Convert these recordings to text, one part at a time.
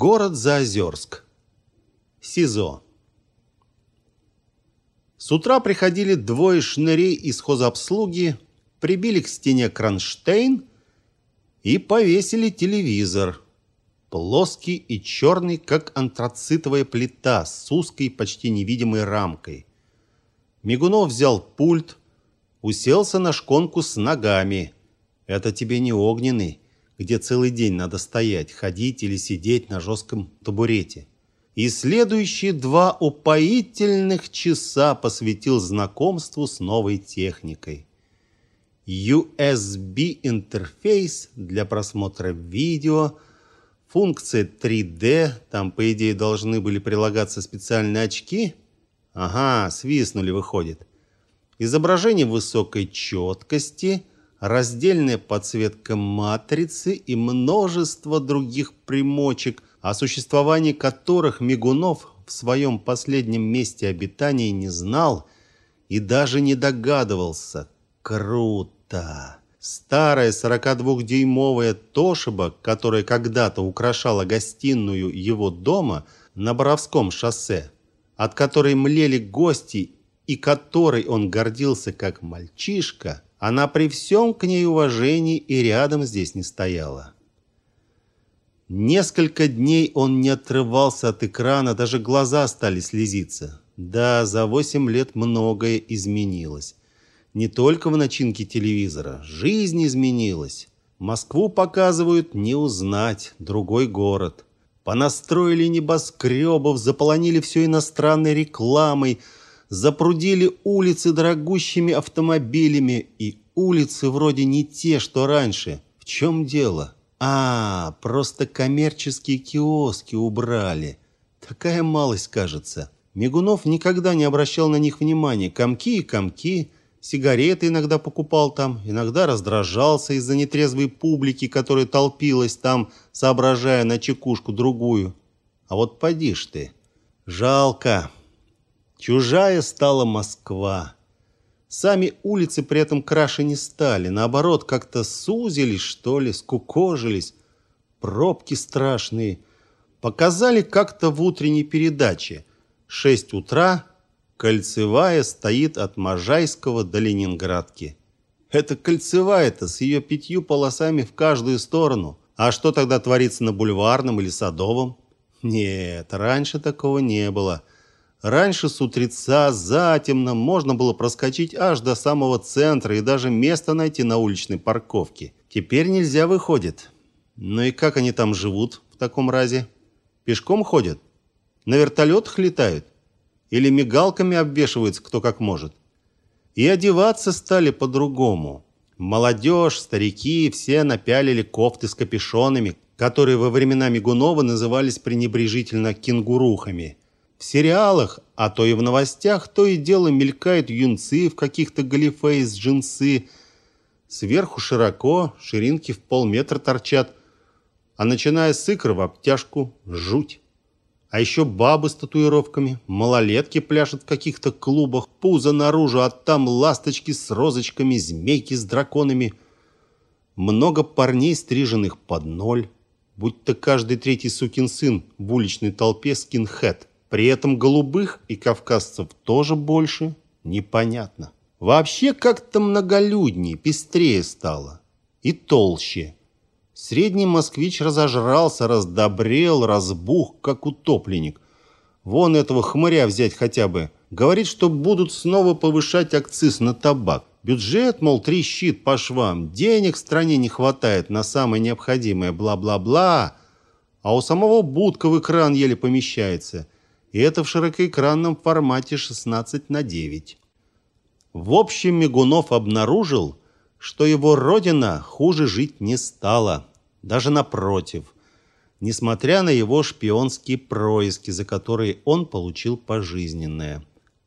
Город Заозерск. СИЗО. С утра приходили двое шнырей из хозобслуги, прибили к стене кронштейн и повесили телевизор. Плоский и черный, как антрацитовая плита с узкой, почти невидимой рамкой. Мигунов взял пульт, уселся на шконку с ногами. Это тебе не огненный где целый день надо стоять, ходить или сидеть на жестком табурете. И следующие два упоительных часа посвятил знакомству с новой техникой. USB-интерфейс для просмотра видео, функция 3D, там, по идее, должны были прилагаться специальные очки. Ага, свистнули, выходит. Изображение высокой четкости – раздельная подсветка матрицы и множество других примочек, о существовании которых Мигунов в своем последнем месте обитания не знал и даже не догадывался. Круто! Старая 42-дюймовая Тошиба, которая когда-то украшала гостиную его дома на Боровском шоссе, от которой млели гости и которой он гордился как мальчишка – она при всем к ней уважении и рядом здесь не стояла. Несколько дней он не отрывался от экрана, даже глаза стали слезиться. Да, за восемь лет многое изменилось. Не только в начинке телевизора, жизнь изменилась. Москву показывают не узнать, другой город. Понастроили небоскребов, заполонили все иностранной рекламой – запрудили улицы дорогущими автомобилями, и улицы вроде не те, что раньше. В чем дело? А, просто коммерческие киоски убрали. Такая малость, кажется. Мигунов никогда не обращал на них внимания. Комки и комки, сигареты иногда покупал там, иногда раздражался из-за нетрезвой публики, которая толпилась там, соображая на чекушку другую. А вот поди ж ты. Жалко. Чужая стала Москва. Сами улицы при этом краше не стали, наоборот, как-то сузились, что ли, скукожились. Пробки страшные. Показали как-то в утренней передаче. Шесть утра, кольцевая стоит от Можайского до Ленинградки. Это кольцевая-то с ее пятью полосами в каждую сторону. А что тогда творится на бульварном или садовом? Нет, раньше такого не было. Раньше с утреца затемно можно было проскочить аж до самого центра и даже место найти на уличной парковке. Теперь нельзя выходит. Ну и как они там живут в таком разе? Пешком ходят? На вертолетах летают? Или мигалками обвешиваются кто как может? И одеваться стали по-другому. Молодежь, старики, все напялили кофты с капюшонами, которые во времена Мигунова назывались пренебрежительно кенгурухами – в сериалах, а то и в новостях, то и дело мелькают юнцы в каких-то галифе из джинсы. Сверху широко, ширинки в полметра торчат, а начиная с икр в обтяжку – жуть. А еще бабы с татуировками, малолетки пляшут в каких-то клубах, пузо наружу, а там ласточки с розочками, змейки с драконами. Много парней, стриженных под ноль, будь-то каждый третий сукин сын в уличной толпе скинхед. При этом голубых и кавказцев тоже больше, непонятно. Вообще как-то многолюднее, пестрее стало. И толще. Средний москвич разожрался, раздобрел, разбух, как утопленник. Вон этого хмыря взять хотя бы. Говорит, что будут снова повышать акциз на табак. Бюджет, мол, трещит по швам. Денег в стране не хватает на самое необходимое, бла-бла-бла. А у самого будка в экран еле помещается – и это в широкоэкранном формате 16 на 9. В общем, Мигунов обнаружил, что его родина хуже жить не стала, даже напротив, несмотря на его шпионские происки, за которые он получил пожизненное.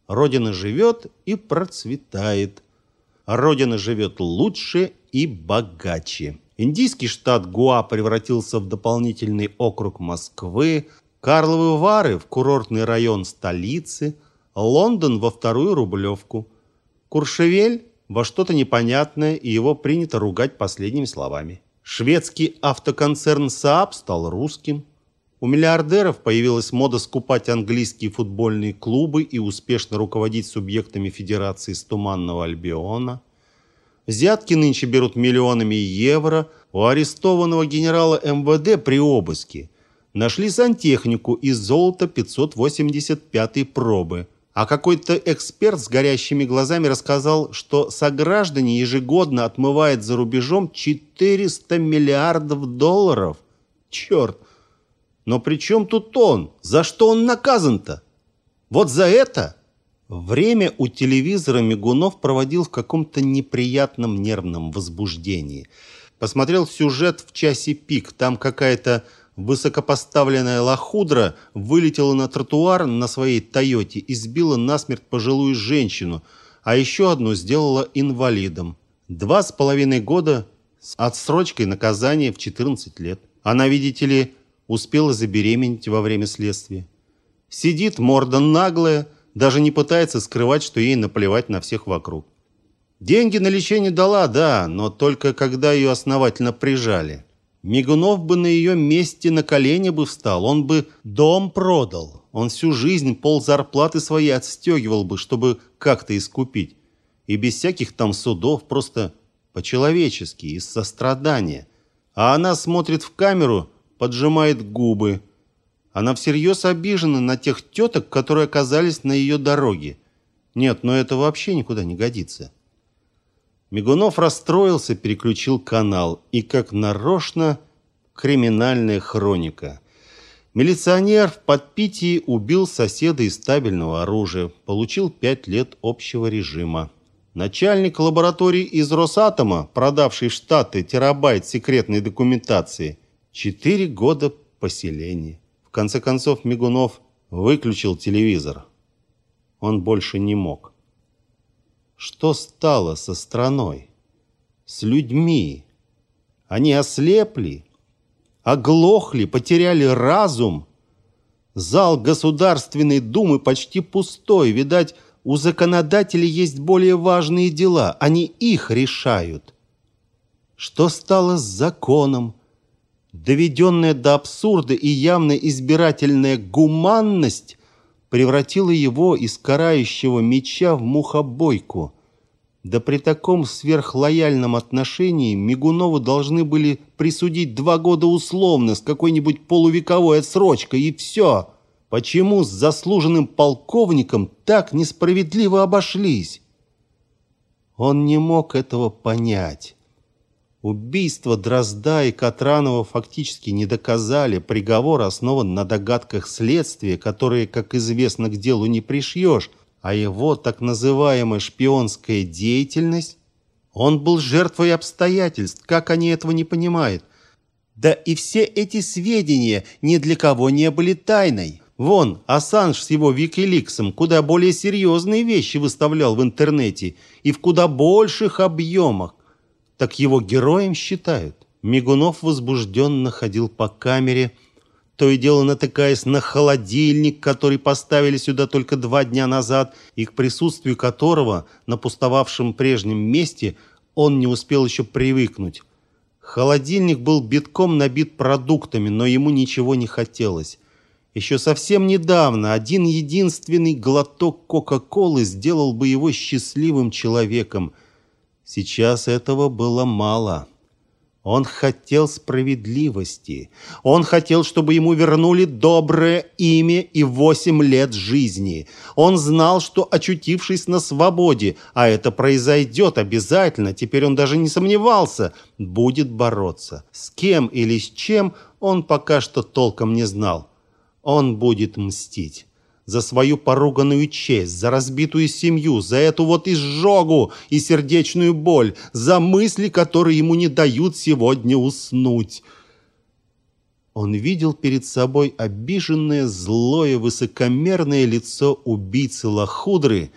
Родина живет и процветает. Родина живет лучше и богаче. Индийский штат Гуа превратился в дополнительный округ Москвы, Карловы Вары в курортный район столицы, Лондон во вторую Рублевку, Куршевель во что-то непонятное, и его принято ругать последними словами. Шведский автоконцерн Saab стал русским. У миллиардеров появилась мода скупать английские футбольные клубы и успешно руководить субъектами федерации с Туманного Альбиона. Взятки нынче берут миллионами евро. У арестованного генерала МВД при обыске нашли сантехнику из золота 585 пробы. А какой-то эксперт с горящими глазами рассказал, что сограждане ежегодно отмывают за рубежом 400 миллиардов долларов. Черт! Но при чем тут он? За что он наказан-то? Вот за это? Время у телевизора Мигунов проводил в каком-то неприятном нервном возбуждении. Посмотрел сюжет в часе пик. Там какая-то высокопоставленная лохудра вылетела на тротуар на своей «Тойоте» и сбила насмерть пожилую женщину, а еще одну сделала инвалидом. Два с половиной года с отсрочкой наказания в 14 лет. Она, видите ли, успела забеременеть во время следствия. Сидит, морда наглая, даже не пытается скрывать, что ей наплевать на всех вокруг. Деньги на лечение дала, да, но только когда ее основательно прижали. Мигунов бы на ее месте на колени бы встал, он бы дом продал. Он всю жизнь пол зарплаты своей отстегивал бы, чтобы как-то искупить. И без всяких там судов, просто по-человечески, из сострадания. А она смотрит в камеру поджимает губы. Она всерьез обижена на тех теток, которые оказались на ее дороге. Нет, но это вообще никуда не годится. Мигунов расстроился, переключил канал. И как нарочно криминальная хроника. Милиционер в подпитии убил соседа из стабильного оружия. Получил пять лет общего режима. Начальник лаборатории из Росатома, продавший в Штаты терабайт секретной документации, Четыре года поселения. В конце концов Мигунов выключил телевизор. Он больше не мог. Что стало со страной? С людьми? Они ослепли? Оглохли? Потеряли разум? Зал Государственной Думы почти пустой. Видать, у законодателей есть более важные дела. Они их решают. Что стало с законом? доведенная до абсурда и явно избирательная гуманность превратила его из карающего меча в мухобойку. Да при таком сверхлояльном отношении Мигунову должны были присудить два года условно с какой-нибудь полувековой отсрочкой, и все. Почему с заслуженным полковником так несправедливо обошлись? Он не мог этого понять. Убийства Дрозда и Катранова фактически не доказали. Приговор основан на догадках следствия, которые, как известно, к делу не пришьешь, а его так называемая шпионская деятельность... Он был жертвой обстоятельств, как они этого не понимают? Да и все эти сведения ни для кого не были тайной. Вон, Ассанж с его Викиликсом куда более серьезные вещи выставлял в интернете и в куда больших объемах так его героем считают. Мигунов возбужденно ходил по камере, то и дело натыкаясь на холодильник, который поставили сюда только два дня назад, и к присутствию которого на пустовавшем прежнем месте он не успел еще привыкнуть. Холодильник был битком набит продуктами, но ему ничего не хотелось. Еще совсем недавно один единственный глоток Кока-Колы сделал бы его счастливым человеком – Сейчас этого было мало. Он хотел справедливости. Он хотел, чтобы ему вернули доброе имя и восемь лет жизни. Он знал, что, очутившись на свободе, а это произойдет обязательно, теперь он даже не сомневался, будет бороться. С кем или с чем он пока что толком не знал. Он будет мстить за свою поруганную честь, за разбитую семью, за эту вот изжогу и сердечную боль, за мысли, которые ему не дают сегодня уснуть. Он видел перед собой обиженное, злое, высокомерное лицо убийцы Лохудры,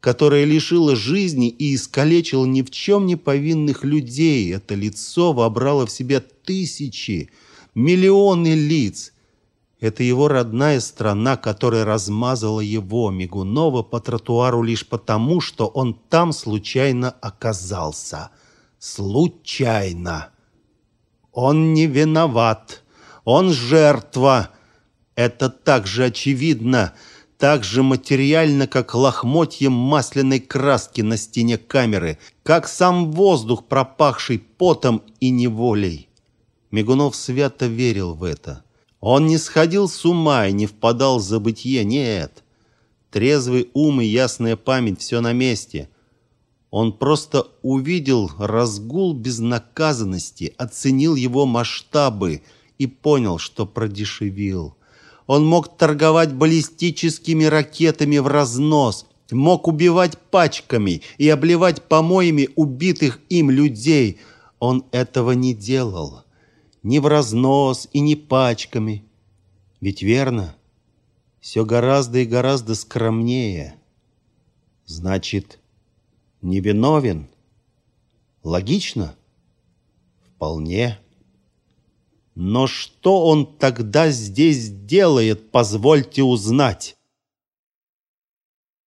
которое лишило жизни и искалечило ни в чем не повинных людей. Это лицо вобрало в себя тысячи, миллионы лиц – это его родная страна, которая размазала его, Мигунова, по тротуару лишь потому, что он там случайно оказался. Случайно. Он не виноват. Он жертва. Это так же очевидно, так же материально, как лохмотьем масляной краски на стене камеры, как сам воздух, пропахший потом и неволей. Мигунов свято верил в это. Он не сходил с ума и не впадал в забытье, нет. Трезвый ум и ясная память все на месте. Он просто увидел разгул безнаказанности, оценил его масштабы и понял, что продешевил. Он мог торговать баллистическими ракетами в разнос, мог убивать пачками и обливать помоями убитых им людей. Он этого не делал. Ни в разнос и ни пачками. Ведь верно? Все гораздо и гораздо скромнее. Значит, невиновен? Логично? Вполне. Но что он тогда здесь делает, позвольте узнать?